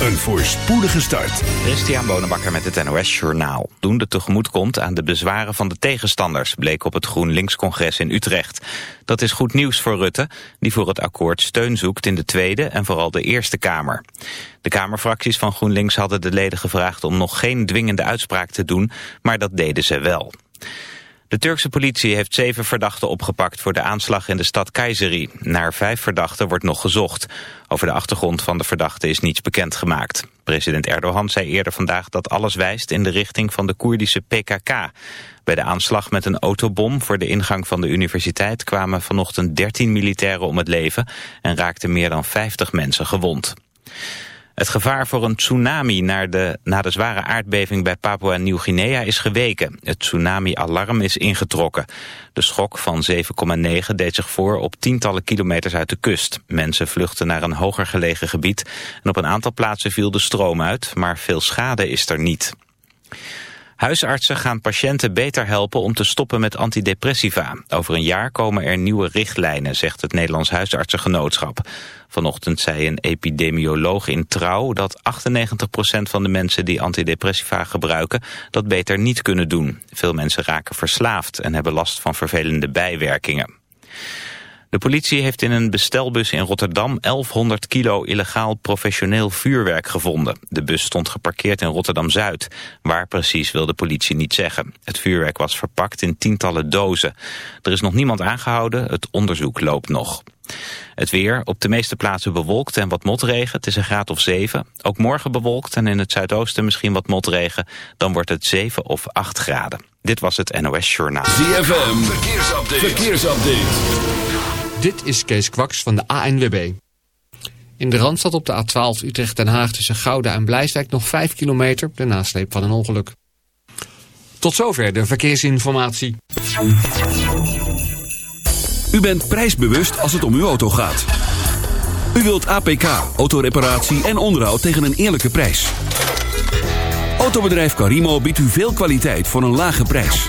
Een voorspoedige start. Christian Bonenbakker met het NOS Journaal. Doen de tegemoet komt aan de bezwaren van de tegenstanders... bleek op het GroenLinks-congres in Utrecht. Dat is goed nieuws voor Rutte, die voor het akkoord steun zoekt... in de Tweede en vooral de Eerste Kamer. De Kamerfracties van GroenLinks hadden de leden gevraagd... om nog geen dwingende uitspraak te doen, maar dat deden ze wel. De Turkse politie heeft zeven verdachten opgepakt voor de aanslag in de stad Kayseri. Naar vijf verdachten wordt nog gezocht. Over de achtergrond van de verdachten is niets bekendgemaakt. President Erdogan zei eerder vandaag dat alles wijst in de richting van de Koerdische PKK. Bij de aanslag met een autobom voor de ingang van de universiteit kwamen vanochtend 13 militairen om het leven en raakten meer dan 50 mensen gewond. Het gevaar voor een tsunami naar de, na de zware aardbeving bij Papua-Nieuw-Guinea is geweken. Het tsunami-alarm is ingetrokken. De schok van 7,9 deed zich voor op tientallen kilometers uit de kust. Mensen vluchten naar een hoger gelegen gebied en op een aantal plaatsen viel de stroom uit, maar veel schade is er niet. Huisartsen gaan patiënten beter helpen om te stoppen met antidepressiva. Over een jaar komen er nieuwe richtlijnen, zegt het Nederlands Huisartsengenootschap. Vanochtend zei een epidemioloog in Trouw dat 98% van de mensen die antidepressiva gebruiken dat beter niet kunnen doen. Veel mensen raken verslaafd en hebben last van vervelende bijwerkingen. De politie heeft in een bestelbus in Rotterdam 1100 kilo illegaal professioneel vuurwerk gevonden. De bus stond geparkeerd in Rotterdam-Zuid. Waar precies wil de politie niet zeggen. Het vuurwerk was verpakt in tientallen dozen. Er is nog niemand aangehouden, het onderzoek loopt nog. Het weer, op de meeste plaatsen bewolkt en wat motregen. Het is een graad of 7. Ook morgen bewolkt en in het zuidoosten misschien wat motregen. Dan wordt het 7 of 8 graden. Dit was het NOS Journaal. ZFM, verkeersupdate. verkeersupdate. Dit is Kees Kwaks van de ANWB. In de Randstad op de A12 Utrecht-Den Haag tussen Gouda en Blijswijk nog 5 kilometer, de nasleep van een ongeluk. Tot zover de verkeersinformatie. U bent prijsbewust als het om uw auto gaat. U wilt APK, autoreparatie en onderhoud tegen een eerlijke prijs. Autobedrijf Carimo biedt u veel kwaliteit voor een lage prijs.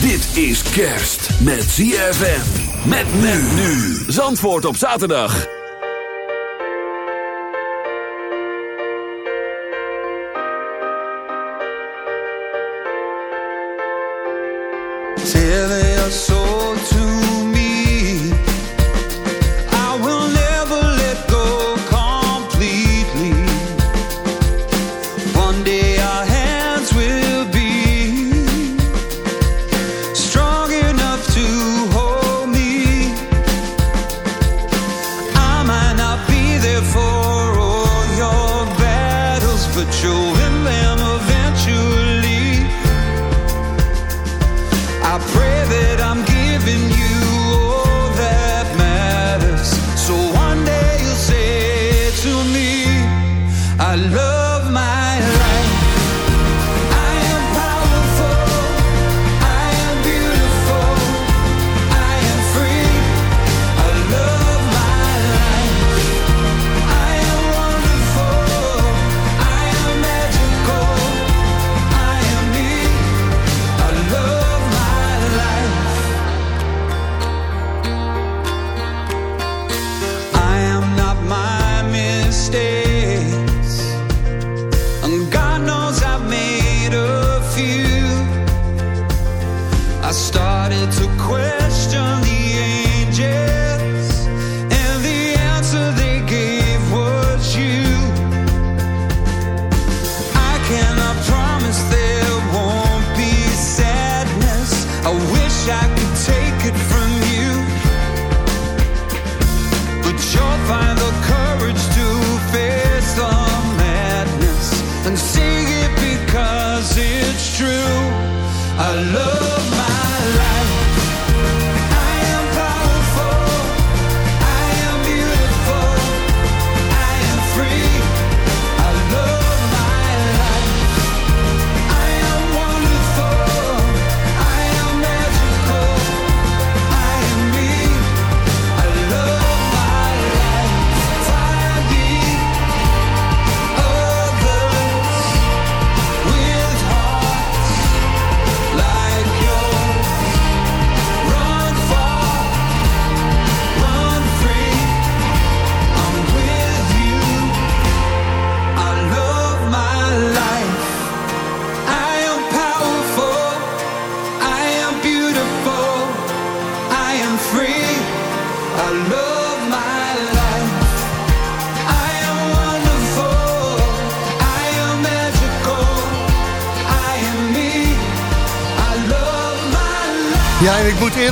Dit is kerst met ZFM. Met nu. Zandvoort op zaterdag.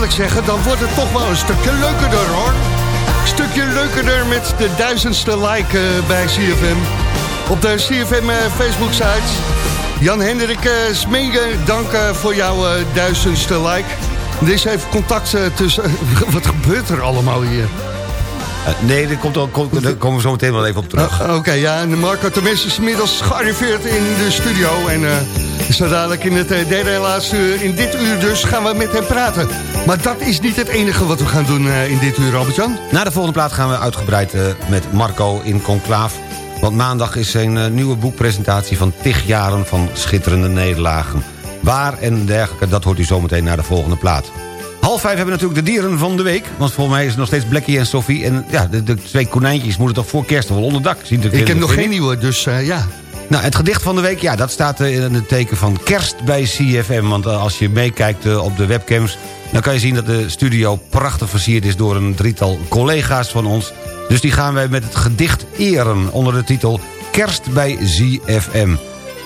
Ik zeggen, dan wordt het toch wel een stukje leukerder hoor. Een stukje leukerder met de duizendste like eh, bij CFM. Op de CFM eh, Facebook site. Jan-Hendrik uh, Smeger, dank eh, voor jouw eh, duizendste like. Er is even contact eh, tussen... wat gebeurt er allemaal hier? Eh, nee, daar, komt al, kom- daar komen we zo meteen wel even op terug. Uh, Oké, ja, en Marco Temes is inmiddels gearriveerd in de studio. En uh, zo dadelijk in het uh, derde en laatste uur, in dit uur dus, gaan we met hem praten. Maar dat is niet het enige wat we gaan doen uh, in dit uur, Albert-Jan. Na de volgende plaat gaan we uitgebreid uh, met Marco in Conclaaf. Want maandag is zijn nieuwe boekpresentatie van tig jaren van schitterende nederlagen. Waar en dergelijke, dat hoort u zometeen naar de volgende plaat. Half vijf hebben we natuurlijk de dieren van de week. Want volgens mij is het nog steeds Blackie en Sophie. En ja, de, de twee konijntjes moeten toch voor kerst wel onder dak zien te Ik heb nog geen nieuwe, dus uh, ja. Nou, het gedicht van de week, ja, dat staat uh, in het teken van kerst bij CFM. Want uh, als je meekijkt uh, op de webcams... dan kan je zien dat de studio prachtig versierd is... door een drietal collega's van ons. Dus die gaan wij met het gedicht eren onder de titel... Kerst bij ZFM.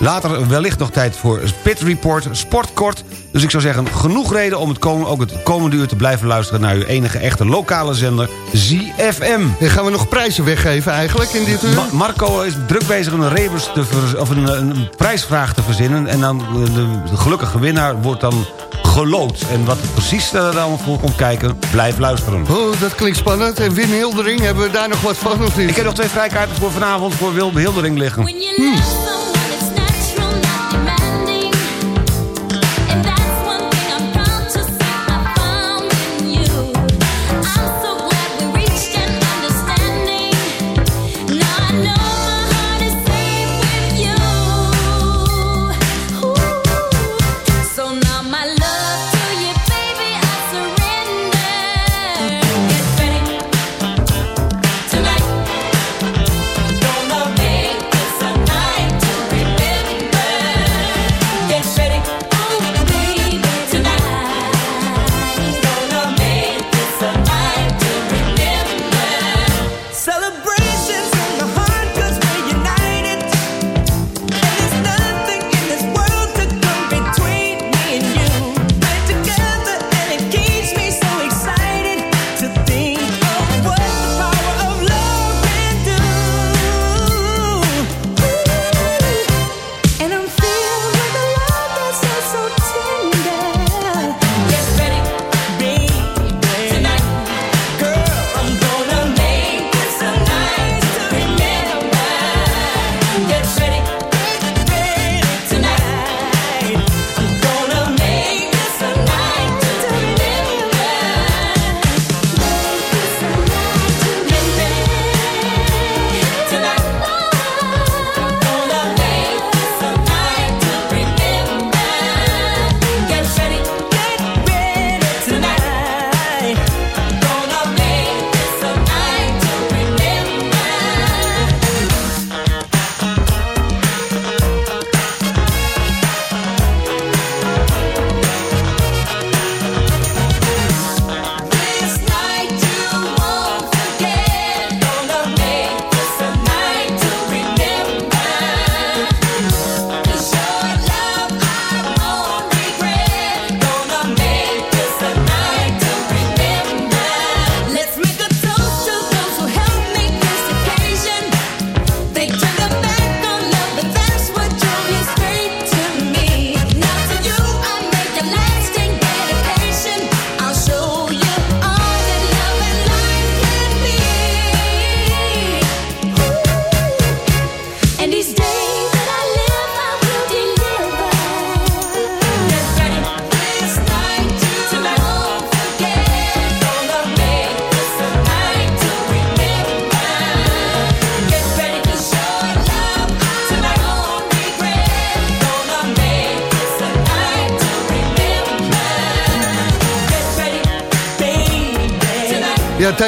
Later wellicht nog tijd voor Pit Report, Sportkort. Dus ik zou zeggen, genoeg reden om het komen, ook het komende uur te blijven luisteren... naar uw enige echte lokale zender, ZFM. En gaan we nog prijzen weggeven eigenlijk in dit uur? Ma Marco is druk bezig een, rebus te of een, een, prijsvraag te verzinnen... en dan de, de gelukkige winnaar wordt dan gelood. En wat precies er dan voor komt kijken, blijf luisteren. Oh, dat klinkt spannend. En Wim Hildering, hebben we daar nog wat van of niet? Ik heb nog twee vrijkaarten voor vanavond voor Wim Hildering liggen. Hmm.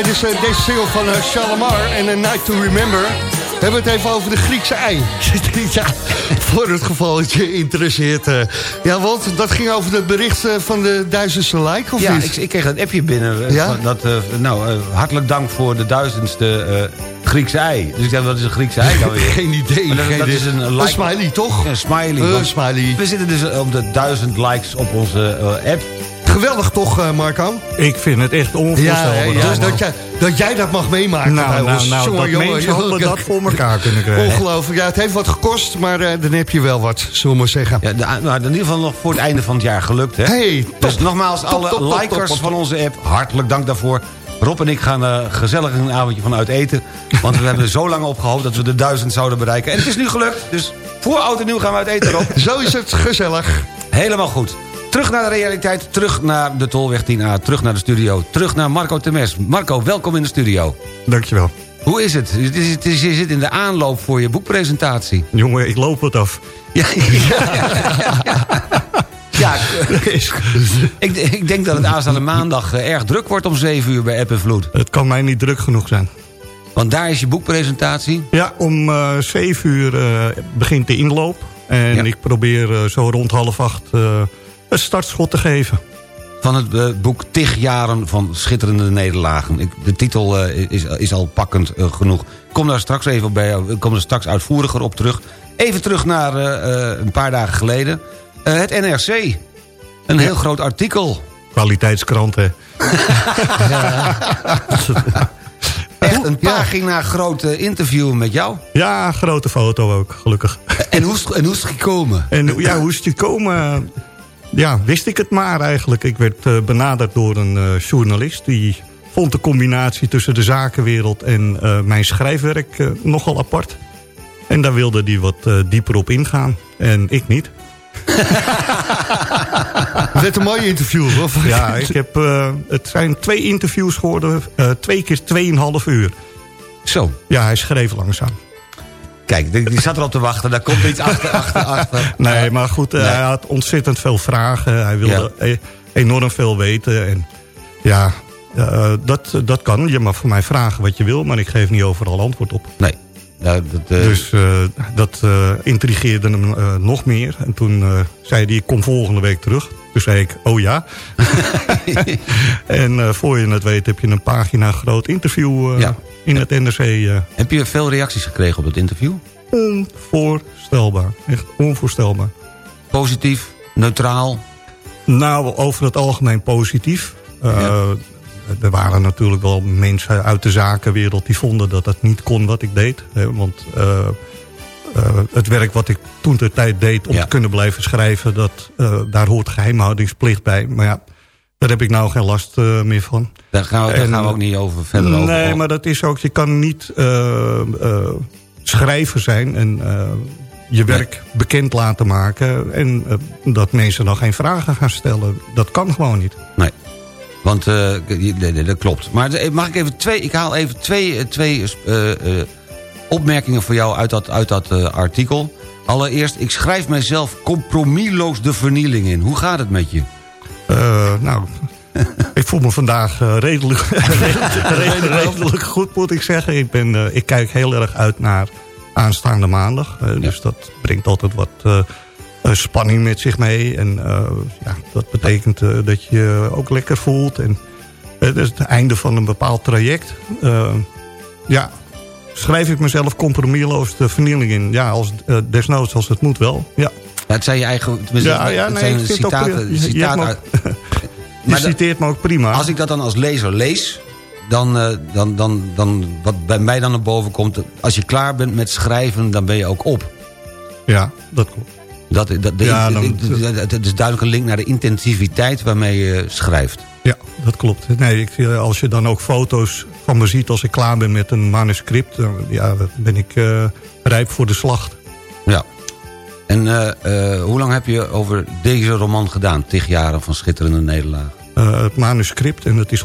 Tijdens eh, deze single van eh, Shalamar en A Night to Remember... hebben we het even over de Griekse ei. ja, voor het geval het je interesseert. eh. Ja, want dat ging over het bericht eh, van de duizendste like, of Ja, niet? ik, ik kreeg een appje binnen. eh, Ja? van Dat, eh, nou, eh, hartelijk dank voor de duizendste eh, Griekse ei. Dus ik dacht, wat is een Griekse ei dan weer? Geen idee. Maar dat- geen dat idee. is een Een like- smiley, toch? Een smiley. Een smiley. We zitten dus op de duizend likes op onze eh, app. Geweldig toch, eh, Marco? Ik vind het echt onvoorstelbaar. ja, allemaal. dat, jij, dat jij dat mag meemaken nou, bij nou, ons. nou, Jongen, dat jongen, mensen jongen, hadden kijk. dat voor elkaar kunnen krijgen. Ongelooflijk. Ja, het heeft wat gekost, maar eh, dan heb je wel wat, zullen we maar zeggen. Ja, de- nou, in ieder geval nog voor het einde van het jaar gelukt. Hè? Hey, top. Dus nogmaals, Top, alle top, top, likers top, top. van onze app, hartelijk dank daarvoor. Rob en ik gaan eh, gezellig een avondje vanuit eten. Want we hebben er zo lang op gehoopt dat we de duizend zouden bereiken. En het is nu gelukt. Dus voor oud en nieuw gaan we uit eten, Rob. Zo is het gezellig. Helemaal goed. Terug naar de realiteit, terug naar de Tolweg 10A, terug naar de studio, terug naar Marco Temes. Marco, welkom in de studio. Dankjewel. Hoe is het? Het is- het is- Je zit in de aanloop voor je boekpresentatie. Jongen, ik loop het af. Ja, ja, ik, ik denk dat het aanstaande maandag eh, erg druk wordt om 7 uur bij App en Vloed. Het kan mij niet druk genoeg zijn. Want daar is je boekpresentatie. Ja, om eh 7 uur eh, begint de inloop. En Ja. ik probeer zo rond half acht een startschot te geven. van het eh, boek Tig jaren van schitterende nederlagen. Ik, de titel eh, is, is al pakkend eh, genoeg. Ik kom daar straks even bij kom er straks uitvoeriger op terug. Even terug naar een paar dagen geleden. Het NRC. Een heel groot artikel. Kwaliteitskrant, hè. Echt een pagina groot eh, interview met jou. Ja, grote foto ook, gelukkig. En hoe is, en hoe is het gekomen? En ja, hoe is het gekomen? Ja, wist ik het maar eigenlijk. Ik werd eh, benaderd door een eh, journalist... die vond de combinatie tussen de zakenwereld en eh, mijn schrijfwerk nogal apart. En daar wilde hij wat dieper op ingaan. En ik niet. Het werd een mooi interview. Of? Ja, ik heb, het zijn twee interviews geworden. twee keer tweeënhalf uur. Zo, Ja, hij schreef langzaam. Kijk, die, die zat erop te wachten. Daar komt iets achter, achter, achter. Nee, maar goed, eh, Nee. hij had ontzettend veel vragen. Hij wilde Ja. e- enorm veel weten. En ja, eh, dat, dat kan. Je mag voor mij vragen wat je wil, maar ik geef niet overal antwoord op. Nee, nou, dat, eh, Dus dat intrigeerde hem nog meer. En toen zei hij, ik kom volgende week terug. Toen zei ik, oh ja. en voor je het weet heb je een pagina groot interview Ja. In het NRC. eh, heb je veel reacties gekregen op het interview? onvoorstelbaar. Echt onvoorstelbaar. Positief, neutraal? Nou, over het algemeen positief. Eh, Er waren natuurlijk wel mensen uit de zakenwereld... die vonden dat dat niet kon wat ik deed. Hè, want eh, het werk wat ik toen de tijd deed... om Ja. te kunnen blijven schrijven... Dat, daar hoort geheimhoudingsplicht bij. Maar ja, daar heb ik nou geen last eh, meer van. Daar gaan we, daar En- gaan we ook niet over verder over. Nee, maar dat is ook... Je kan niet eh, eh, schrijver zijn... en je werk bekend laten maken... en dat mensen dan geen vragen gaan stellen. Dat kan gewoon niet. Nee. Want, nee, nee, dat klopt. Maar mag ik even twee... Ik haal even twee, twee opmerkingen voor jou uit dat, uit dat artikel. Allereerst, ik schrijf mijzelf compromisloos de vernieling in. Hoe gaat het met je? Eh, nou, ik voel me vandaag eh, redelijk, redelijk, redelijk goed, moet ik zeggen. Ik, ben, eh, ik kijk heel erg uit naar aanstaande maandag. Dus dat brengt altijd wat spanning met zich mee. En ja, dat betekent dat je je ook lekker voelt. En het is het einde van een bepaald traject. Ja, schrijf ik mezelf compromisloos de vernieling in. Ja, als, eh, desnoods als het moet wel. Ja. Het zijn je eigen... Ja, ja, het nee, zijn ook citaten. Je- citaten Je Maar dat- citeert me ook prima. Als ik dat dan als lezer lees... Dan, eh, dan, dan, dan, wat bij mij dan naar boven komt... als je klaar bent met schrijven, dan ben je ook op. Ja, dat klopt. Dat, dat, de- Ja, dan- het het is duidelijk een link naar de intensiviteit waarmee je schrijft. Ja, dat klopt. Nee, ik, eh, als je dan ook foto's van me ziet als ik klaar ben met een manuscript... dan ja, dan ben ik eh, rijp voor de slacht. Ja. En eh, hoe lang heb je over deze roman gedaan? Tig jaren van schitterende nederlaag. Het manuscript, en dat is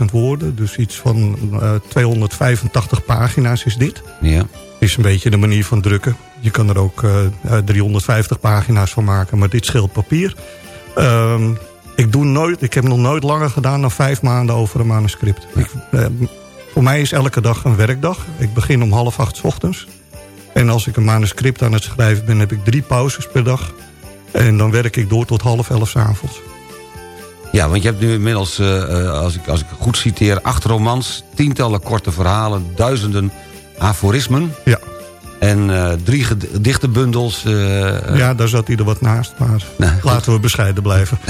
122.000 woorden. Dus iets van eh, 285 pagina's is dit. Ja. is een beetje de manier van drukken. Je kan er ook eh, eh, 350 pagina's van maken, maar dit scheelt papier. Ehm, Ik, doe nooit, ik heb nog nooit langer gedaan dan vijf maanden over een manuscript. Ik, eh, voor mij is elke dag een werkdag. Ik begin om half acht 's ochtends. En als ik een manuscript aan het schrijven ben, heb ik drie pauzes per dag. En dan werk ik door tot half elf 's avonds. Ja, want je hebt nu inmiddels, eh, eh, als, ik, als ik goed citeer... acht romans, tientallen korte verhalen, duizenden aforismen... Ja, en eh, drie gedichtenbundels. eh, ja daar zat ieder wat naast. Maar goed. laten we bescheiden blijven.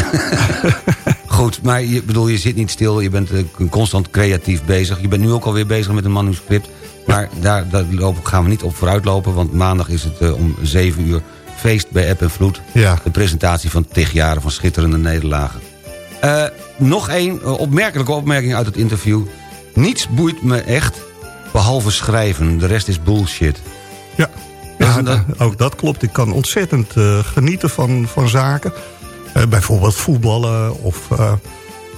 Goed, maar je, bedoel, je zit niet stil, je bent eh, constant creatief bezig. Je bent nu ook alweer bezig met een manuscript. Maar daar, daar lopen, gaan we niet op vooruit lopen... want maandag is het eh, om 7 uur feest bij App en Vloed. Ja. De presentatie van tig jaren van schitterende nederlagen. Eh, nog één eh, opmerkelijke opmerking uit het interview. Niets boeit me echt, behalve schrijven. De rest is bullshit. Ja, Ja, dat- ook dat klopt. Ik kan ontzettend eh, genieten van, van zaken. Eh, bijvoorbeeld voetballen of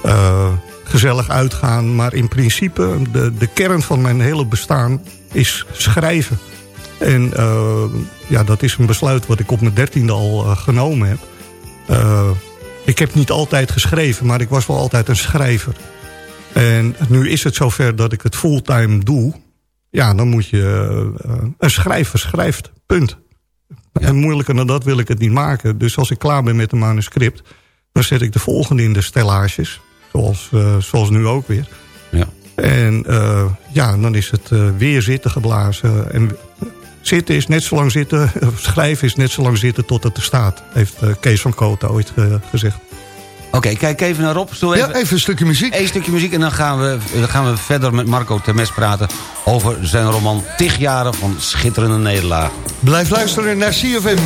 eh, gezellig uitgaan. Maar in principe, de, de kern van mijn hele bestaan is schrijven. En ja, dat is een besluit wat ik op mijn dertiende al genomen heb. Ik heb niet altijd geschreven, maar ik was wel altijd een schrijver. En nu is het zover dat ik het fulltime doe. Ja, dan moet je... eh, een schrijver schrijft, punt. En moeilijker dan dat wil ik het niet maken. Dus als ik klaar ben met een manuscript... dan zet ik de volgende in de stellages. Zoals, eh, zoals nu ook weer. Ja. En eh, ja, dan is het weer zitten geblazen. En zitten is net zo lang zitten... schrijven is net zo lang zitten tot het er staat. Heeft Kees van Kooten ooit gezegd. Oké, kijk even naar Rob. Zullen we Ja, even een stukje muziek. Eén stukje muziek en dan gaan, we, dan gaan we verder met Marco Temes praten... over zijn roman Tig jaren van schitterende nederlaag. Blijf luisteren naar CFM.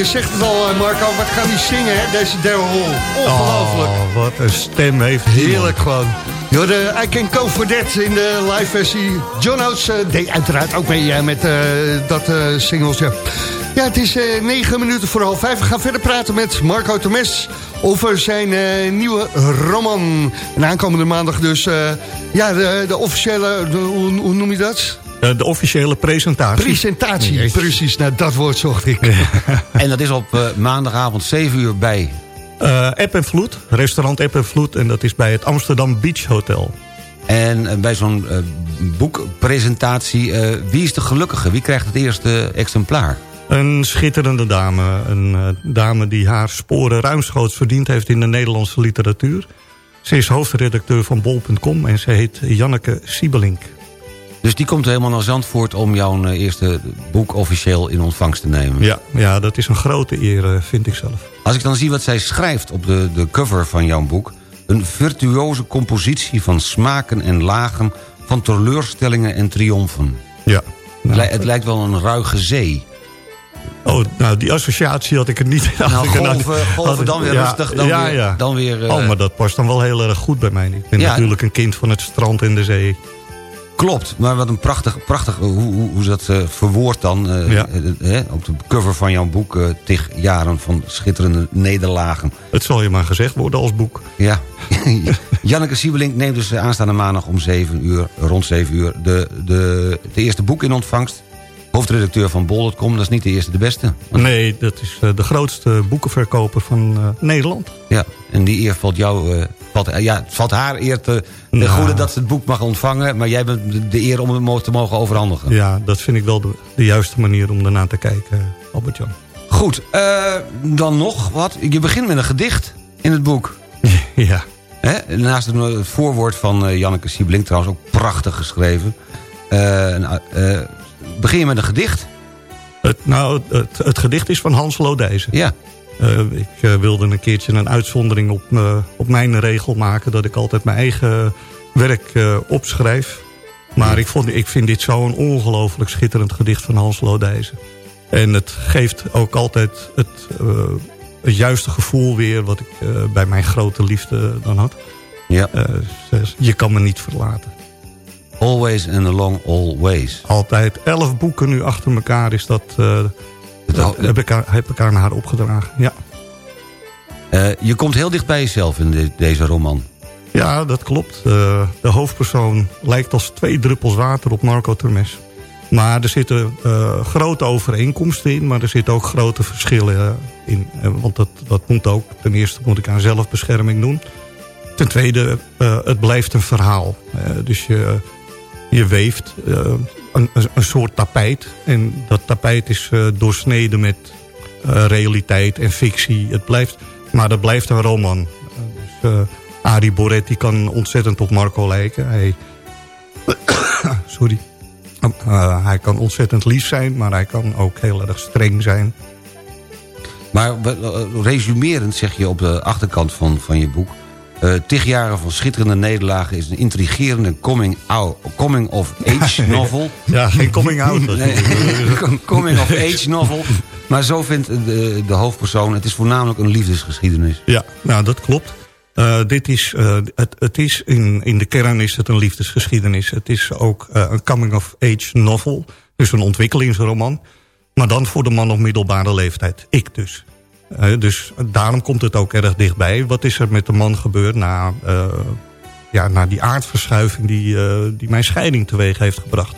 Je zegt het al, eh, Marco. Wat gaan die zingen, hè? Deze Daryl Hall. Ongelooflijk. Oh, wat een stem heeft. Heerlijk gewoon. Yo, de I Can Go For That in de live versie. John Oates eh, deed uiteraard ook mee eh, met dat singeltje. Ja, het is negen minuten voor half vijf. We gaan verder praten met Marco Temes over zijn nieuwe roman. En aankomende maandag dus, ja, de, de officiële, de- hoe, hoe noem je dat? Eh, de officiële presentatie. Presentatie, precies. Nou, dat woord zocht ik. En dat is op eh, maandagavond 7 uur bij... Eh, App en Vloed, restaurant App en Vloed. En dat is bij het Amsterdam Beach Hotel. En bij zo'n eh, boekpresentatie, eh, wie is de gelukkige? Wie krijgt het eerste exemplaar? Een schitterende dame. Een eh, dame die haar sporen ruimschoots verdiend heeft in de Nederlandse literatuur. Ze is hoofdredacteur van bol.com en ze heet Janneke Siebelink. Dus die komt helemaal naar Zandvoort om jouw eh, eerste boek officieel in ontvangst te nemen. Ja, ja, dat is een grote eer, eh, vind ik zelf. Als ik dan zie wat zij schrijft op de, de cover van jouw boek... een virtuoze compositie van smaken en lagen... van teleurstellingen en triomfen. Ja. Het Nou, li- het lijkt wel een ruige zee. oh, nou, die associatie had ik er niet. Nou, er golven, dan weer ja, rustig, dan ja, weer... Dan weer eh, Oh, maar dat past dan wel heel erg goed bij mij. Ik ben natuurlijk een kind van het strand en de zee. Klopt, maar wat een prachtig, prachtig hoe, hoe, hoe ze dat eh, verwoordt dan... eh, Ja. eh, eh, op de cover van jouw boek... eh tig jaren van schitterende nederlagen. Het zal je maar gezegd worden als boek. Ja. Janneke Siebelink neemt dus eh, aanstaande maandag om 7 uur, rond 7 uur... De, de, het eerste boek in ontvangst. Hoofdredacteur van bol.com, dat is niet de eerste de beste. Nee, dat is eh, de grootste boekenverkoper van eh, Nederland. Ja, en die eer valt jou... eh, valt, ja, het valt haar eer te, de Nou. goede dat ze het boek mag ontvangen... maar jij bent de, eer om het te mogen overhandigen. Ja, dat vind ik wel de, de juiste manier om daarna te kijken, Albert-Jan. Goed, dan nog wat. Je begint met een gedicht in het boek. ja. Naast het voorwoord van Janneke Siebelink, trouwens ook prachtig geschreven. En, eh, begin je met een gedicht? Het, nou, het, het gedicht is van Hans Lodijzen. Ja. Eh, ik eh, wilde een keertje een uitzondering op, eh, op mijn regel maken... dat ik altijd mijn eigen werk opschrijf. Maar ik, vond, ik vind dit zo'n ongelooflijk schitterend gedicht van Hans Lodijzen. En het geeft ook altijd het, het juiste gevoel weer... wat ik bij mijn grote liefde dan had. ja. Je kan me niet verlaten. Always and along always. Altijd elf boeken nu achter elkaar is dat... eh, dat heb, ik haar, heb ik haar naar haar opgedragen, ja. Eh, je komt heel dicht bij jezelf in de- deze roman. Ja, dat klopt. Eh, de hoofdpersoon lijkt als twee druppels water op Marco Termes. Maar er zitten grote overeenkomsten in, maar er zitten ook grote verschillen in. Want dat, dat moet ook. Ten eerste moet ik aan zelfbescherming doen. Ten tweede, het blijft een verhaal. Dus je, je weeft eh, een, een- soort tapijt. En dat tapijt is eh, doorsneden met eh, realiteit en fictie. Het blijft, maar dat blijft een roman. Dus, Arie Boretti kan ontzettend op Marco lijken. Hij, sorry. Hij kan ontzettend lief zijn, maar hij kan ook heel erg streng zijn. Maar resumerend zeg je op de achterkant van, van je boek... eh tig jaren van schitterende nederlagen is een intrigerende coming, out, coming of age novel. Ja, geen coming out. Nee, coming of age novel. Maar zo vindt de, de hoofdpersoon... het is voornamelijk een liefdesgeschiedenis. Ja, nou dat klopt. Eh, dit is, eh, het, het is in, in de kern is het een liefdesgeschiedenis. Het is ook een coming-of-age novel. Dus een ontwikkelingsroman. Maar dan voor de man op middelbare leeftijd. Ik dus. Eh, dus daarom komt het ook erg dichtbij. Wat is er met de man gebeurd na, eh, ja, na die aardverschuiving... Die, eh, die mijn scheiding teweeg heeft gebracht?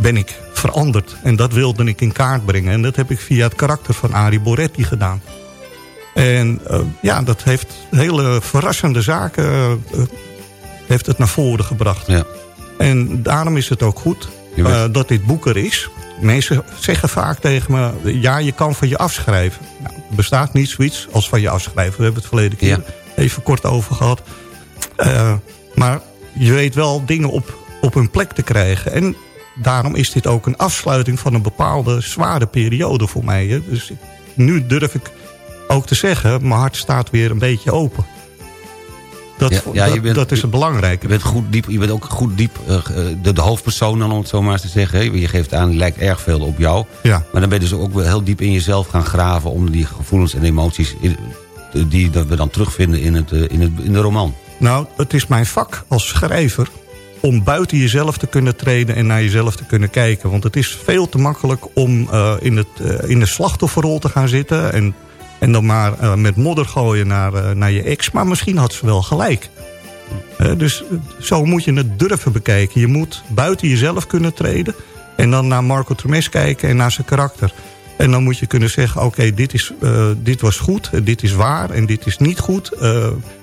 Ben ik veranderd. En dat wilde ik in kaart brengen. En dat heb ik via het karakter van Arie Boretti gedaan. En ja, dat heeft hele verrassende zaken heeft het naar voren gebracht. Ja. En daarom is het ook goed dat dit boek er is. Mensen zeggen vaak tegen me, ja, je kan van je afschrijven. Nou, er bestaat niet zoiets als van je afschrijven. We hebben het verleden keer Ja. even kort over gehad. Eh, maar je weet wel dingen op, op hun plek te krijgen. En daarom is dit ook een afsluiting van een bepaalde zware periode voor mij. Hè. Dus nu durf ik ook te zeggen, mijn hart staat weer een beetje open. Dat, Ja, ja, je dat, bent- dat is het belangrijke. Je bent, goed diep, je bent ook goed diep eh, eh, de, de hoofdpersoon dan, om het zo maar eens te zeggen. Je geeft aan, die lijkt erg veel op jou. Ja. Maar dan ben je dus ook wel heel diep in jezelf gaan graven... om die gevoelens en emoties in- die dat we dan terugvinden in, het, eh, in, het, in de roman. Nou, het is mijn vak als schrijver om buiten jezelf te kunnen treden en naar jezelf te kunnen kijken. Want het is veel te makkelijk om eh, in, het, eh, in de slachtofferrol te gaan zitten... en, en dan maar eh, met modder gooien naar, eh, naar je ex. Maar misschien had ze wel gelijk. Dus eh, zo moet je het durven bekijken. Je moet buiten jezelf kunnen treden... en dan naar Marco Termes kijken en naar zijn karakter. En dan moet je kunnen zeggen, oké, dit dit, dit was goed, dit is waar en dit is niet goed.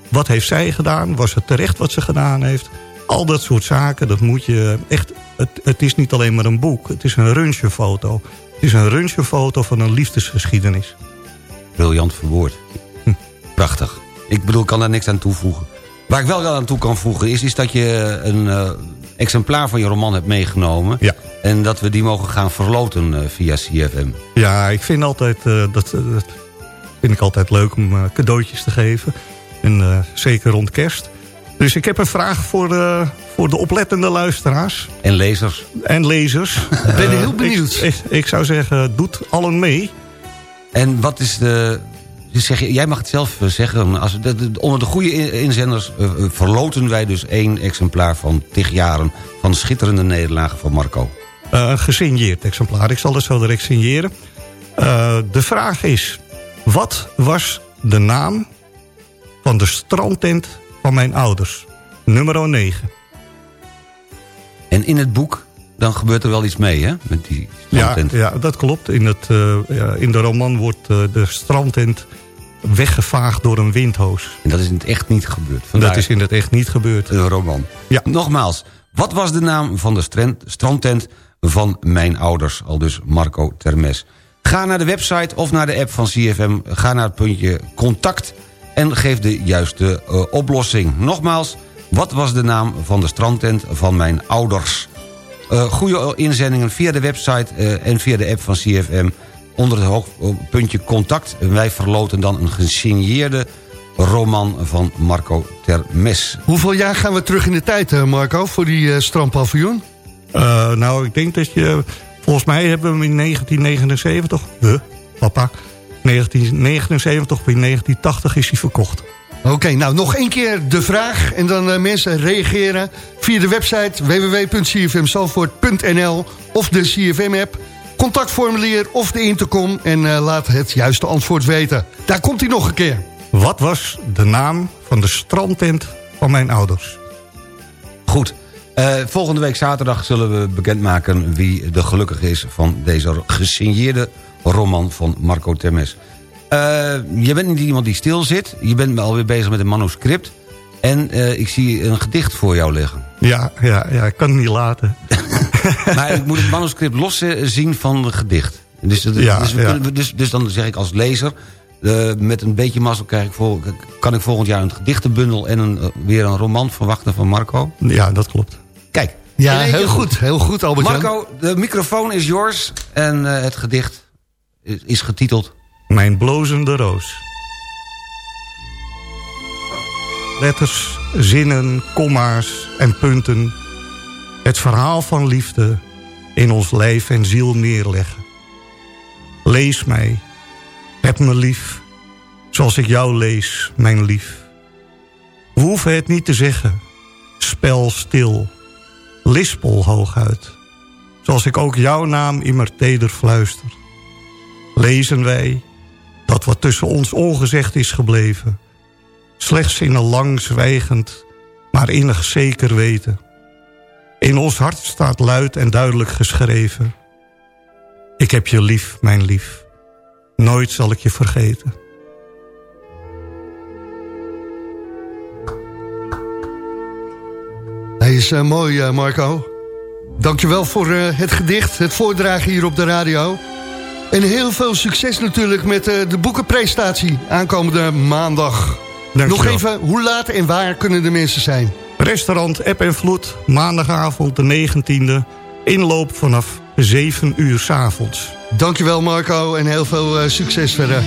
Wat heeft zij gedaan? Was het terecht wat ze gedaan heeft? Al dat soort zaken, dat moet je echt... Het, het is niet alleen maar een boek, het is een röntgenfoto. Het is een röntgenfoto van een liefdesgeschiedenis. Briljant verwoord. Hm, Prachtig. Ik bedoel, ik kan daar niks aan toevoegen. Waar ik wel aan toe kan voegen is, is dat je een eh, exemplaar van je roman hebt meegenomen. Ja. En dat we die mogen gaan verloten eh, via CFM. Ja, ik vind altijd, eh, dat, dat vind ik altijd leuk om eh, cadeautjes te geven. En eh, zeker rond kerst. Dus ik heb een vraag voor, eh, voor de oplettende luisteraars En lezers. en lezers. Ik ben heel benieuwd. Ik, ik, ik zou zeggen, doet allen mee. En wat is de... dus Zeg, jij mag het zelf eh, zeggen. Als, de, de- onder de goede in- inzenders eh, eh, verloten wij dus één exemplaar van tig jaren... van schitterende nederlagen van Marco. Eh, een gesigneerd exemplaar. Ik zal het zo direct signeren. De vraag is, wat was de naam van de strandtent van mijn ouders? Nummer 9. En in het boek, dan gebeurt er wel iets mee, hè? Met die Ja, strandtent. ja, dat klopt. In, het, eh, ja, in de roman wordt eh, de strandtent weggevaagd door een windhoos. En dat is in het echt niet gebeurd. Vandaar Dat is in het echt niet gebeurd. een roman. Ja. Nogmaals, wat was de naam van de strand, strandtent van mijn ouders? Al dus Marco Termes. Ga naar de website of naar de app van CFM. Ga naar het puntje contact en geef de juiste eh, oplossing. Nogmaals, wat was de naam van de strandtent van mijn ouders? Eh goede inzendingen via de website eh, en via de app van CFM... onder het hoog- eh, puntje contact. En wij verloten dan een gesigneerde roman van Marco Termes. Hoeveel jaar gaan we terug in de tijd, eh, Marco, voor die eh strandpaviljoen? Eh, nou, ik denk dat je... Volgens mij hebben we hem in 1979... We, papa. 1979 of in 1980 is hij verkocht. Oké, nou nog één keer de vraag. En dan eh, mensen reageren via de website www.cfmzalvoort.nl of de CFM-app. Contactformulier of de intercom en eh, laat het juiste antwoord weten. Daar komt hij nog een keer. Wat was de naam van de strandtent van mijn ouders? Goed. Eh, volgende week zaterdag zullen we bekendmaken wie de gelukkige is... van deze gesigneerde roman van Marco Termes. Eh, je bent niet iemand die stil zit. Je bent alweer bezig met een manuscript. En eh, ik zie een gedicht voor jou liggen. Ja, ja, ja, ik kan het niet laten. Maar ik moet het manuscript los eh, zien van het gedicht. Dus, Ja, dus, ja. dus, dus dan zeg ik als lezer... eh, met een beetje mazzel krijg ik vol, kan ik volgend jaar een gedichtenbundel... en een, eh, weer een roman verwachten van Marco. Ja, dat klopt. Kijk. Ja, heel goed. Heel goed, albert Marco, de microfoon is yours. En eh, het gedicht is, is getiteld... Mijn blozende roos. Letters, zinnen, komma's en punten. Het verhaal van liefde in ons lijf en ziel neerleggen. Lees mij, heb me lief, zoals ik jou lees, mijn lief. We hoeven het niet te zeggen, spel stil, lispel hooguit. Zoals ik ook jouw naam immer teder fluister lezen wij wat tussen ons ongezegd is gebleven. Slechts in een lang zwijgend, maar innig zeker weten. In ons hart staat luid en duidelijk geschreven. Ik heb je lief, mijn lief. Nooit zal ik je vergeten. Hij is eh, mooi, eh, Marco. Dankjewel voor eh, het gedicht, het voordragen hier op de radio. En heel veel succes natuurlijk met eh, de boekenpresentatie aankomende maandag. Dankjewel. Nog even, hoe laat en waar kunnen de mensen zijn? Restaurant App en Vloed, maandagavond de 19e. Inloop vanaf 7 uur 's avonds. Dankjewel Marco en heel veel eh, succes verder.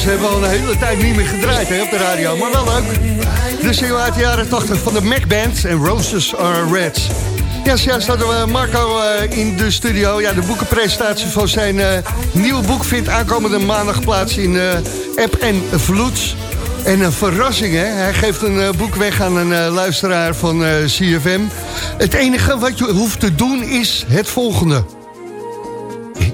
Deze hebben al een hele tijd niet meer gedraaid op de radio, maar wel leuk. De single uit de jaren 80 van de Mac Band en Roses Are Red. Ja, zojuist hadden we Marco eh, in de studio. Ja, de boekenpresentatie van zijn eh, nieuwe boek vindt aankomende maandag plaats in eh, App en Vloed. En een verrassing, hè? Hij geeft een boek weg aan een luisteraar van CFM. Het enige wat je hoeft te doen is het volgende.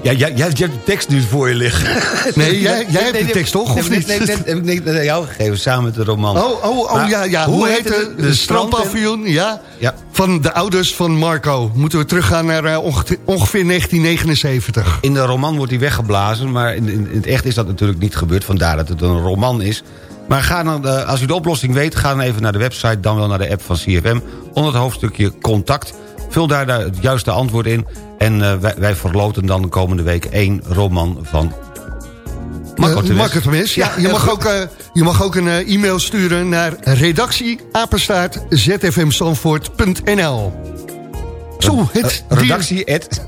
Ja, jij, jij, jij hebt de tekst nu voor je liggen. Nee, jij, jij hebt de tekst toch, of niet? Nee, nee, heb ik net aan jou gegeven, samen met de roman. Oh, oh, oh ja, ja. Hoe, heet de, de, strandpaviljoen? Ja, Ja. van de ouders van Marco. Moeten we teruggaan naar eh, onge- ongeveer 1979. In de roman wordt hij weggeblazen, maar in, het echt is dat natuurlijk niet gebeurd. Vandaar dat het een roman is. Maar ga dan, eh, als u de oplossing weet, ga dan even naar de website... dan wel naar de app van CFM, onder het hoofdstukje contact. Vul daar het juiste antwoord in. En eh, wij, wij verloten dan de komende week één roman van Marco Temes, Ja, je, mag ook, eh, je mag ook een e-mail sturen naar redactie apenstaart zfmzandvoort.nl Zo, het redactie at...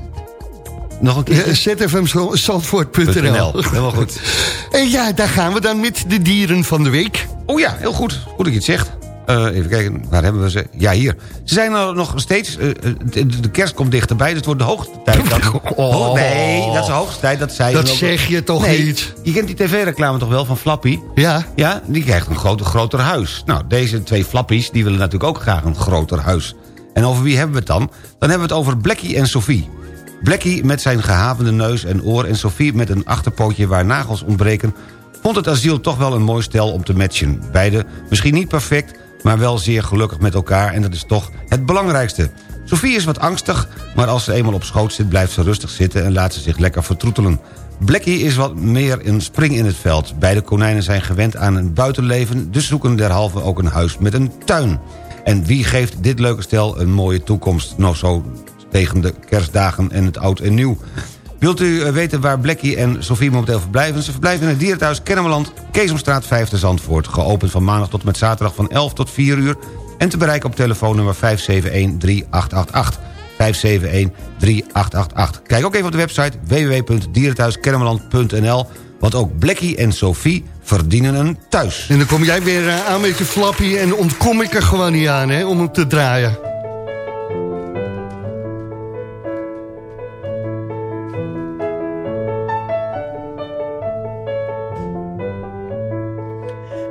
Nog een keer. zfmzandvoort.nl Helemaal goed. En ja, daar gaan we dan met de dieren van de week. Oh ja, heel goed. Goed dat je het zegt. Eh, even kijken, waar hebben we ze? Ja, hier. Ze zijn er nog steeds... eh, eh, de, de kerst komt dichterbij, dus het wordt de hoogste tijd. Dat, Oh. nee, dat is de hoogste tijd. Dat, zei Dat zeg je toch Nee, niet? Je kent die tv-reclame toch wel van Flappy? Ja, Ja, die krijgt een groter, groter huis. Nou, deze twee Flappies, die willen natuurlijk ook graag een groter huis. En over wie hebben we het dan? Dan hebben we het over Blackie en Sophie. Blackie met zijn gehavende neus en oor... en Sophie met een achterpootje waar nagels ontbreken... vond het asiel toch wel een mooi stel om te matchen. Beide misschien niet perfect, maar wel zeer gelukkig met elkaar... en dat is toch het belangrijkste. Sophie is wat angstig, maar als ze eenmaal op schoot zit... blijft ze rustig zitten en laat ze zich lekker vertroetelen. Blackie is wat meer een spring in het veld. Beide konijnen zijn gewend aan een buitenleven... dus zoeken derhalve ook een huis met een tuin. En wie geeft dit leuke stel een mooie toekomst? Nou, zo tegen de kerstdagen en het oud en nieuw. Wilt u eh, weten waar Blackie en Sofie momenteel verblijven? Ze verblijven in het dierenthuis Kennemerland, Keesomstraat 5 te Zandvoort. Geopend van maandag tot met zaterdag van 11 tot 4 uur. En te bereiken op telefoonnummer 571-3888. 571-3888. Kijk ook even op de website www.dierenthuiskennemerland.nl. Want ook Blackie en Sophie verdienen een thuis. en dan kom jij weer eh, aan met je flappie... en ontkom ik er gewoon niet aan, hè, om hem te draaien.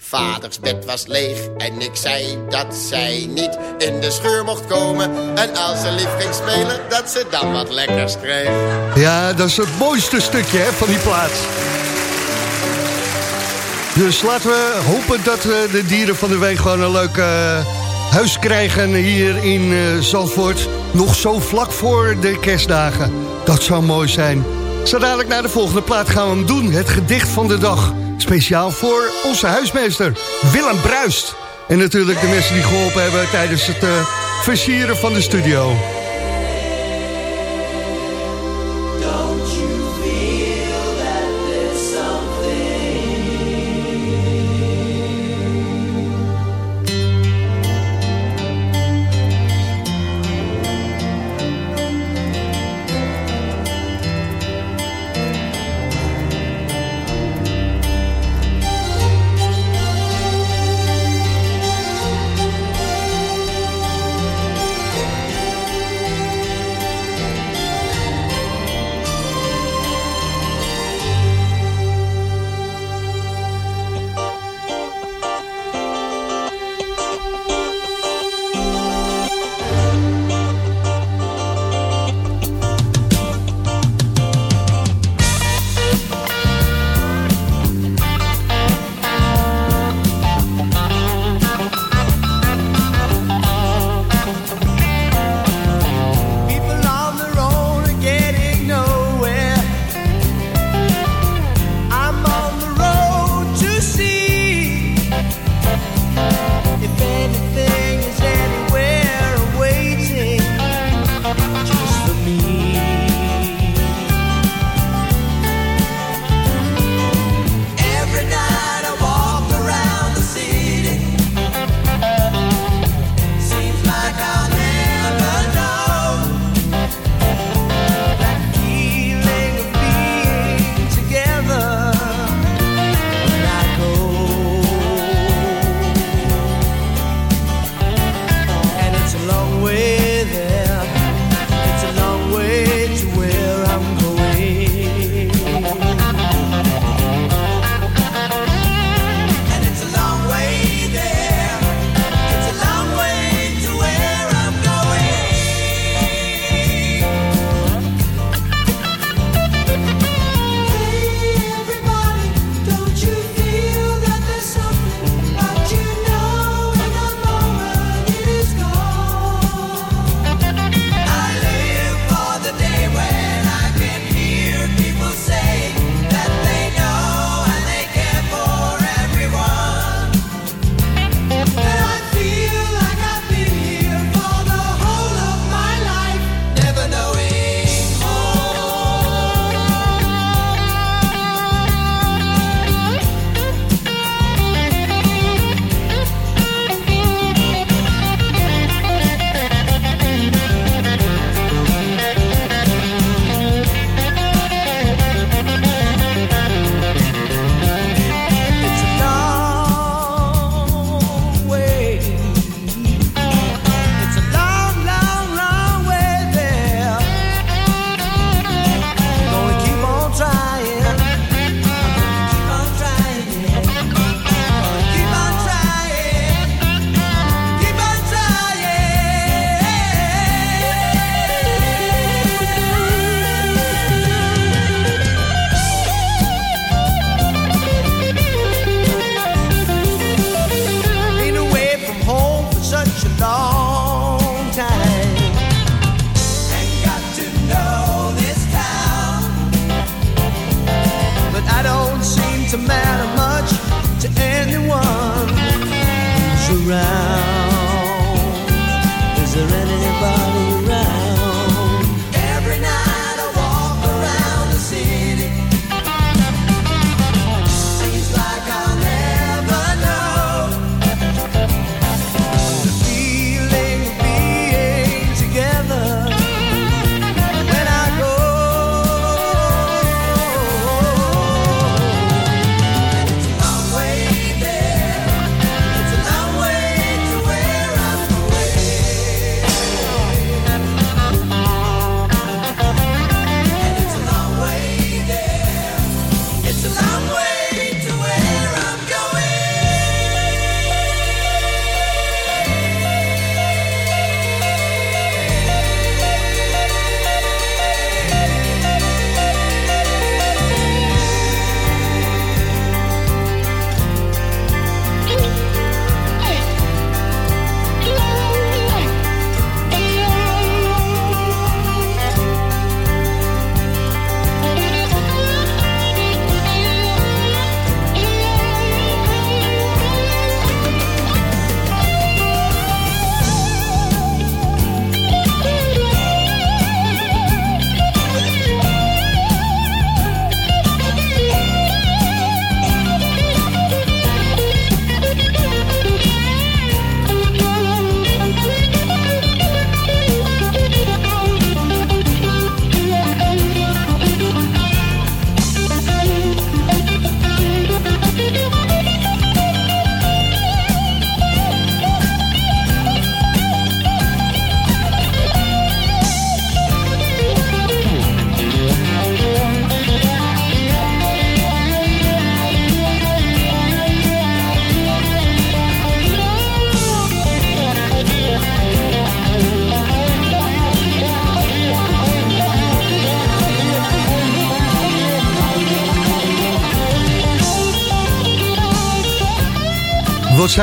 Vaders bed was leeg en ik zei dat zij niet in de scheur mocht komen. En als ze lief ging spelen, dat ze dan wat lekkers kreeg. Ja, dat is het mooiste stukje hè, van die plaats. Dus laten we hopen dat we de dieren van de week gewoon een leuk eh, huis krijgen hier in eh, Zandvoort. Nog zo vlak voor de kerstdagen. Dat zou mooi zijn. Zo dadelijk naar de volgende plaat gaan we hem doen. Het gedicht van de dag. Speciaal voor onze huismeester Willem Bruist. En natuurlijk de mensen die geholpen hebben tijdens het eh, versieren van de studio.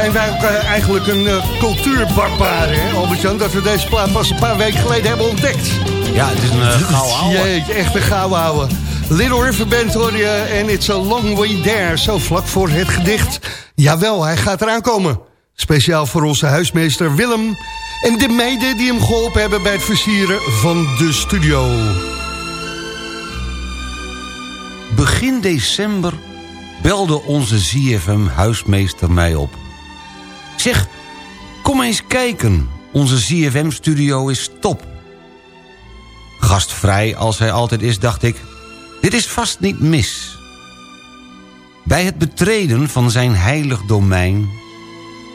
Zijn wij ook eh, eigenlijk een cultuurbarbaar, hè, Albert-Jan? Dat we deze plaat pas een paar weken geleden hebben ontdekt. Ja, het is een uh, gouden ouwe. Jeetje, echt een gouden ouwe. Little River Band hoor je en It's a Long Way There. Zo vlak voor het gedicht. Jawel, hij gaat eraan komen. Speciaal voor onze huismeester Willem... en de meiden die hem geholpen hebben bij het versieren van de studio. Begin december belde onze ZFM-huismeester mij op. Zeg, kom eens kijken. Onze ZFM-studio is top. Gastvrij als hij altijd is, dacht ik... dit is vast niet mis. Bij het betreden van zijn heilig domein...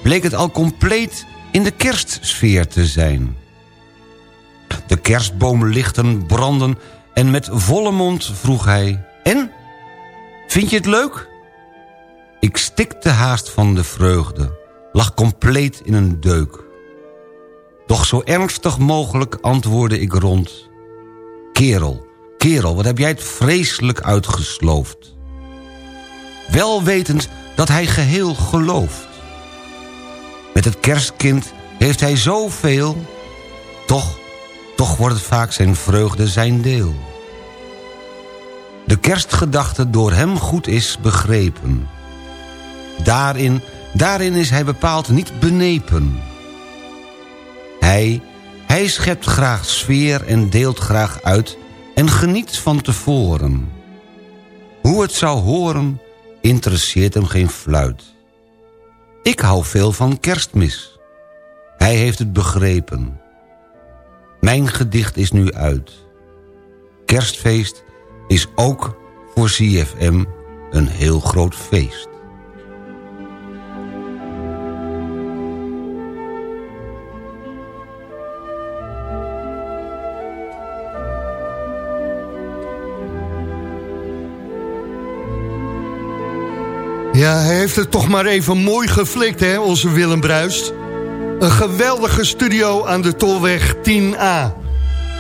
bleek het al compleet in de kerstsfeer te zijn. De kerstboomlichten branden en met volle mond vroeg hij... En? Vind je het leuk? Ik stikte haast van de vreugde, lag compleet in een deuk. Doch zo ernstig mogelijk antwoordde ik rond. Kerel, kerel, wat heb jij het vreselijk uitgesloofd. Wel wetend dat hij geheel gelooft. Met het kerstkind heeft hij zoveel, toch, toch wordt het vaak zijn vreugde zijn deel. De kerstgedachte door hem goed is begrepen. Daarin, daarin is hij bepaald niet benepen. Hij, hij schept graag sfeer en deelt graag uit... en geniet van tevoren. Hoe het zou horen, interesseert hem geen fluit. Ik hou veel van kerstmis. Hij heeft het begrepen. Mijn gedicht is nu uit. Kerstfeest is ook voor CFM een heel groot feest. Ja, hij heeft het toch maar even mooi geflikt, hè, onze Willem Bruist. Een geweldige studio aan de Tolweg 10A.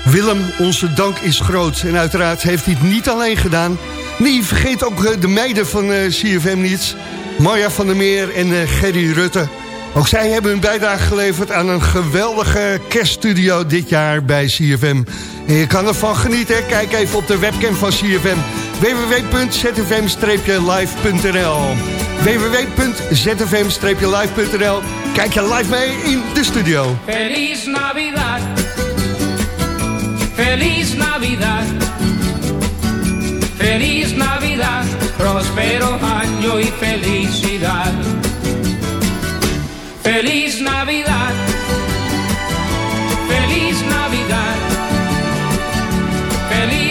Willem, onze dank is groot. En uiteraard heeft hij het niet alleen gedaan. Nee, vergeet ook eh, de meiden van uh, CFM niet. Marja van der Meer en uh, Gerry Rutte. Ook zij hebben hun bijdrage geleverd aan een geweldige kerststudio dit jaar bij CFM. En je kan ervan genieten. Kijk even op de webcam van CFM. www.zfm-live.nl www.zfm-live.nl Kijk je live mee in de studio. Feliz Navidad. Feliz Navidad. Feliz Navidad. Prospero año y felicidad. Feliz Navidad. Feliz Navidad. Feliz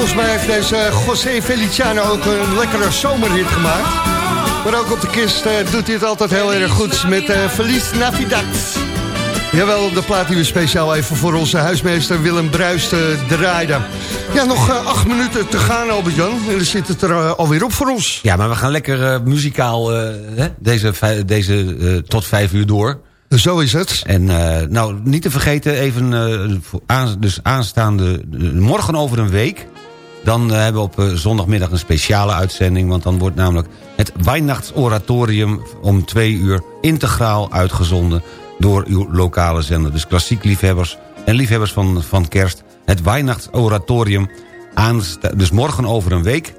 volgens mij heeft deze José Feliciano ook een lekkere zomerhit gemaakt. Maar ook op de kist eh, doet hij het altijd heel erg goed met eh Feliz Navidad. Jawel, de plaat die we speciaal even voor onze huismeester Willem Bruist eh, draaiden. Ja, nog acht minuten te gaan, Albert-Jan. En dan zit het er eh, alweer op voor ons. Ja, maar we gaan lekker eh, muzikaal hè, deze, deze tot vijf uur door. Zo is het. En nou, niet te vergeten, even aan, dus aanstaande... morgen over een week... dan eh, hebben we op eh, zondagmiddag een speciale uitzending... want dan wordt namelijk het Weihnachtsoratorium om twee uur... integraal uitgezonden door uw lokale zender. Dus klassiek liefhebbers en liefhebbers van, van kerst. Het Weihnachtsoratorium, dus morgen over een week...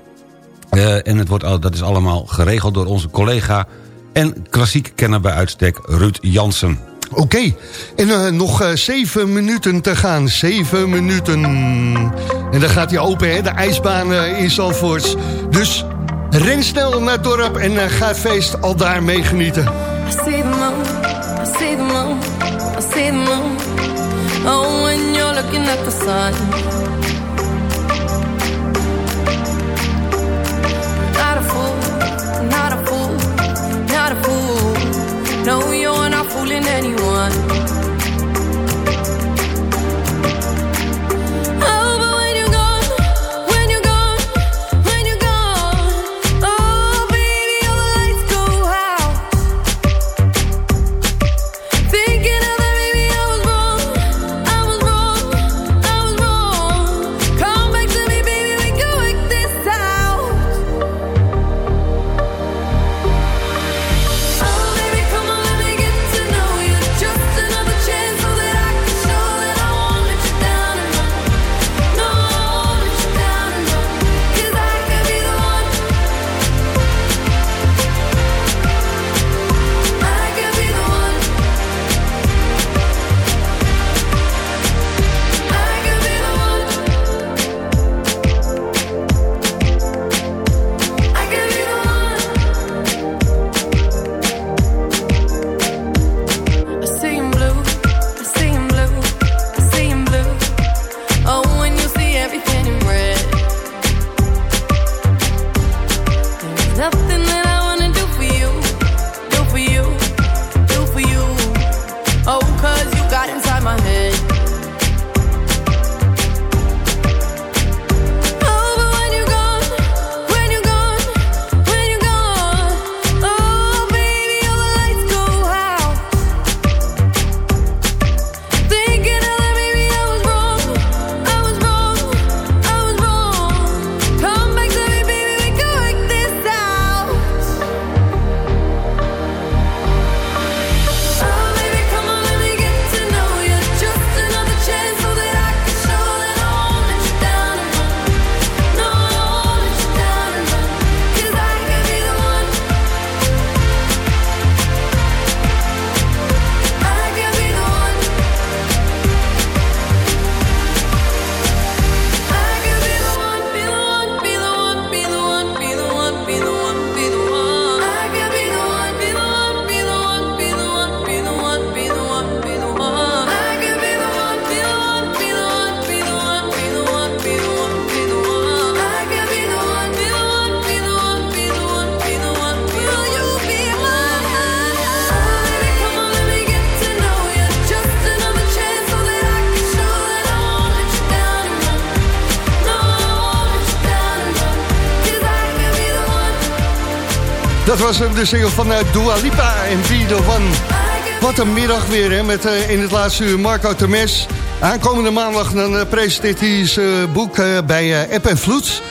Eh, en het wordt, dat is allemaal geregeld door onze collega... en klassiek kenner bij uitstek Ruud Jansen. Oké, en eh, nog eh, zeven minuten te gaan. Zeven minuten. En dan gaat hij open, hè, de ijsbaan eh, in Zandvoort. Dus ren snel naar het dorp en ga het feest al daar mee genieten. I see the moon, I see the moon, I see the moon. Oh, when you're looking at the sun. Fooling anyone. Dat was hem, de single van eh, Dua Lipa en Be One. Wat een middag weer, hè, met eh, in het laatste uur Marco Temes. Aankomende maandag dan eh, presenteert hij zijn boek eh, bij eh, App en Vloed.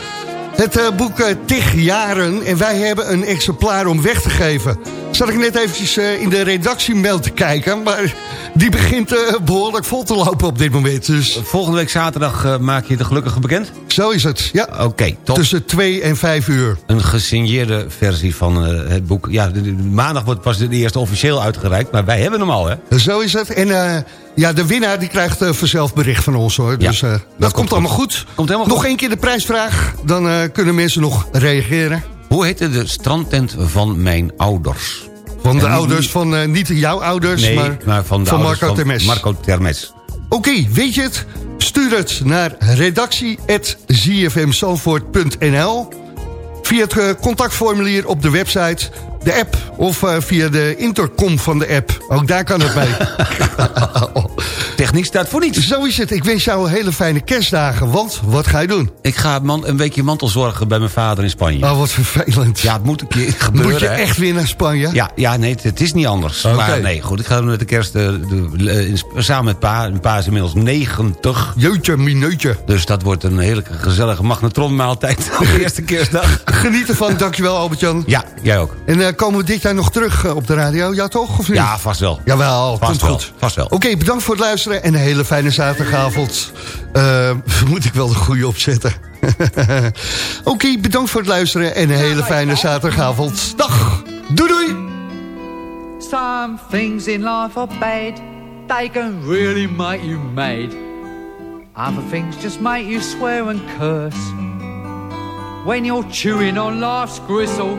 Het eh, boek eh, Tig Jaren. En wij hebben een exemplaar om weg te geven. Zat ik net eventjes eh, in de redactiemail te kijken. Maar die begint eh, behoorlijk vol te lopen op dit moment. Dus Volgende week zaterdag eh, maak je de gelukkige bekend? zo is het. Ja, Oké, top. tussen 2 en 5 uur. Een gesigneerde versie van eh, het boek. Ja, de- de- maandag wordt pas de eerste officieel uitgereikt, maar wij hebben hem al, hè? Zo is het. En ja, de winnaar die krijgt vanzelf bericht van ons hoor. Dus eh, dat, komt, komt allemaal goed. Komt helemaal nog goed. één keer de prijsvraag. Dan kunnen mensen nog reageren. Hoe heette de strandtent van mijn ouders? Van de En ouders van, eh, niet jouw ouders, Nee, maar, maar van de ouders Marco van Termes. Marco Termes. Oké, weet je het? Stuur het naar redactie.zfmzandvoort.nl Via het eh, contactformulier op de website, de app of eh, via de intercom van de app. Ook daar kan het mee. Techniek staat voor niets. Zo is het. Ik wens jou hele fijne kerstdagen. Want wat ga je doen? Ik ga man, een weekje mantelzorgen bij mijn vader in Spanje. Oh, wat vervelend. Ja, het moet een keer gebeuren. Moet je hè. echt weer naar Spanje? Ja, ja nee, het, het is niet anders. Maar nee, goed, ik ga met de kerst eh, de, in- samen met pa. Pa is inmiddels 90. Jeutje, mineutje. Dus dat wordt een hele gezellige magnetronmaaltijd op de eerste kerstdag. Geniet ervan. Dankjewel, Albert-Jan. Ja, jij ook. En eh, komen we dit jaar nog terug eh, op de radio? Ja, toch? Of niet? Ja, vast wel. Jawel, Vast komt wel, goed. vast wel. Oké, bedankt voor het luisteren en een hele fijne zaterdagavond. Eh, moet ik wel de goede opzetten. Oké, bedankt voor het luisteren en een hele fijne zaterdagavond. Dag, doei doei! Some things in life are bad. They can really make you mad. Other things just make you swear and curse. When you're chewing on life's gristle,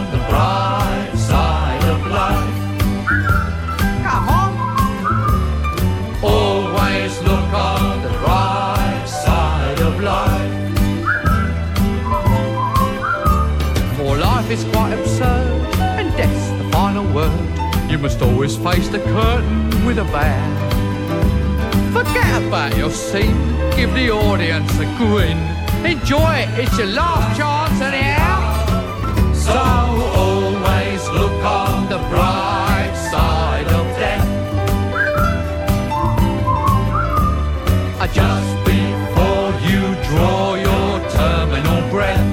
must always face the curtain with a bow. Forget about your scene, give the audience a grin. Enjoy it, it's your last chance anyhow. So always look on the bright side of death. Uh, Just before you draw your terminal breath.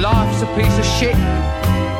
Life's a piece of shit